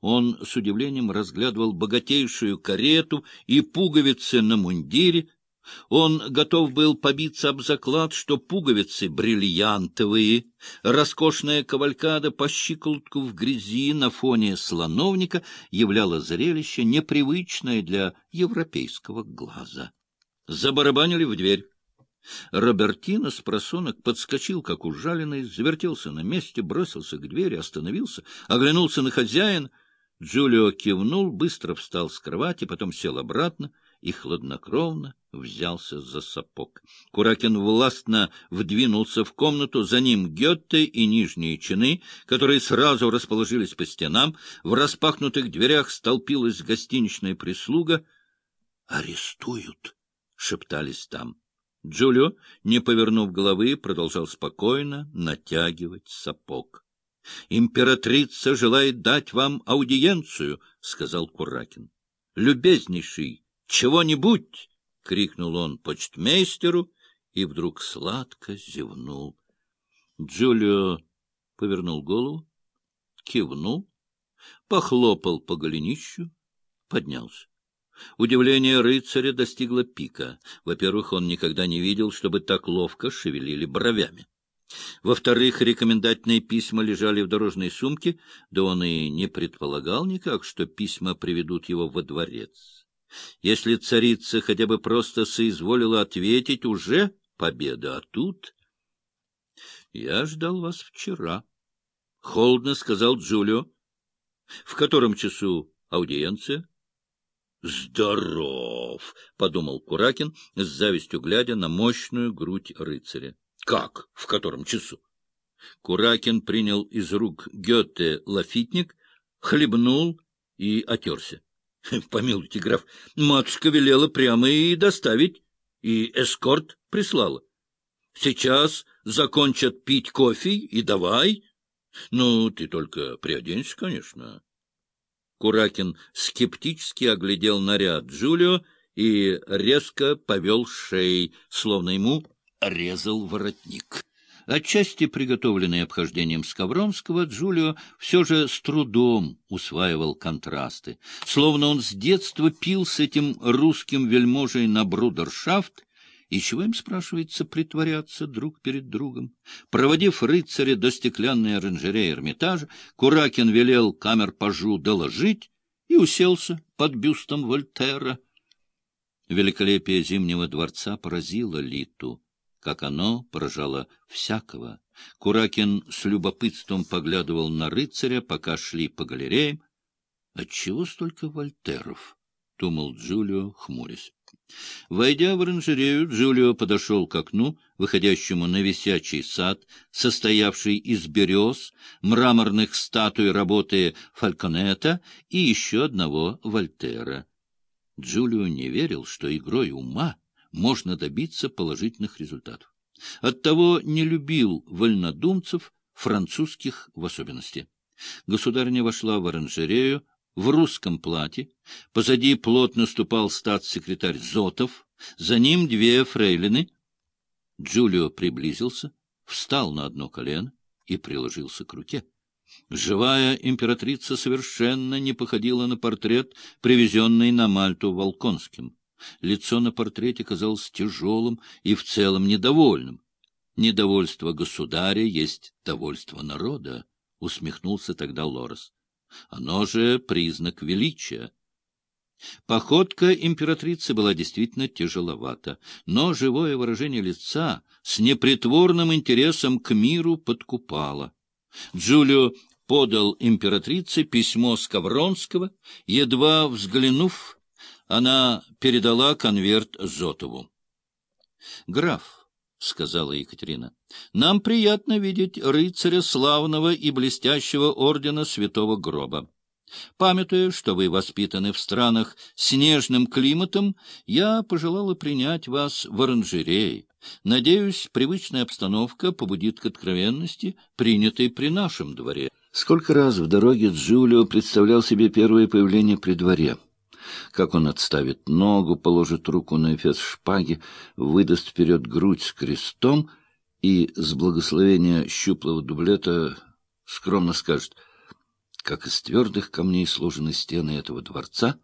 Он с удивлением разглядывал богатейшую карету и пуговицы на мундире. Он готов был побиться об заклад, что пуговицы бриллиантовые, роскошная кавалькада по щиколотку в грязи на фоне слоновника являла зрелище, непривычное для европейского глаза. Забарабанили в дверь. Робертино с просонок подскочил, как ужаленный, завертелся на месте, бросился к двери, остановился, оглянулся на хозяина. Джулио кивнул, быстро встал с кровати, потом сел обратно и хладнокровно взялся за сапог. Куракин властно вдвинулся в комнату, за ним Гетте и нижние чины, которые сразу расположились по стенам. В распахнутых дверях столпилась гостиничная прислуга. «Арестуют!» — шептались там. Джулио, не повернув головы, продолжал спокойно натягивать сапог. — Императрица желает дать вам аудиенцию, — сказал Куракин. — Любезнейший, чего-нибудь! — крикнул он почтмейстеру и вдруг сладко зевнул. Джулио повернул голову, кивнул, похлопал по голенищу, поднялся. Удивление рыцаря достигло пика. Во-первых, он никогда не видел, чтобы так ловко шевелили бровями. Во-вторых, рекомендательные письма лежали в дорожной сумке, да он и не предполагал никак, что письма приведут его во дворец. Если царица хотя бы просто соизволила ответить, уже победа, а тут... — Я ждал вас вчера, — холодно сказал Джулио. — В котором часу аудиенция? «Здоров!» — подумал Куракин, с завистью глядя на мощную грудь рыцаря. «Как? В котором часу?» Куракин принял из рук Гёте лафитник, хлебнул и отерся. Помилуйте, граф, матушка велела прямо и доставить, и эскорт прислала. Сейчас закончат пить кофе и давай. Ну, ты только приоденься, конечно. Куракин скептически оглядел наряд Джулио и резко повел шеей, словно ему резал воротник. Отчасти приготовленный обхождением Скавронского, Джулио все же с трудом усваивал контрасты, словно он с детства пил с этим русским вельможей на брудершафт и чего им, спрашивается, притворяться друг перед другом? Проводив рыцаря до стеклянной оранжереи Эрмитажа, Куракин велел камер-пажу доложить и уселся под бюстом Вольтера. Великолепие Зимнего дворца поразило Литу, как оно поражало всякого. Куракин с любопытством поглядывал на рыцаря, пока шли по галереям. «Отчего столько Вольтеров?» — думал Джулио, хмурясь. Войдя в оранжерею, Джулио подошел к окну, выходящему на висячий сад, состоявший из берез, мраморных статуй работы Фальконета и еще одного Вольтера. Джулио не верил, что игрой ума можно добиться положительных результатов. Оттого не любил вольнодумцев, французских в особенности. Государня вошла в оранжерею, в русском платье, позади плотно ступал статс-секретарь Зотов, за ним две фрейлины. Джулио приблизился, встал на одно колено и приложился к руке. Живая императрица совершенно не походила на портрет, привезенный на Мальту Волконским. Лицо на портрете казалось тяжелым и в целом недовольным. Недовольство государя есть довольство народа, — усмехнулся тогда Лорес. Оно же признак величия. Походка императрицы была действительно тяжеловата, но живое выражение лица с непритворным интересом к миру подкупало. Джулио подал императрице письмо Скавронского, едва взглянув, она передала конверт Зотову. — Граф, — сказала Екатерина. — Нам приятно видеть рыцаря славного и блестящего ордена Святого Гроба. Памятуя, что вы воспитаны в странах с нежным климатом, я пожелала принять вас в оранжерее. Надеюсь, привычная обстановка побудит к откровенности, принятой при нашем дворе. Сколько раз в дороге Джулио представлял себе первое появление при дворе — как он отставит ногу, положит руку на эфес шпаги, выдаст вперед грудь с крестом и с благословения щуплого дублета скромно скажет как из твердых камней сложены стены этого дворца,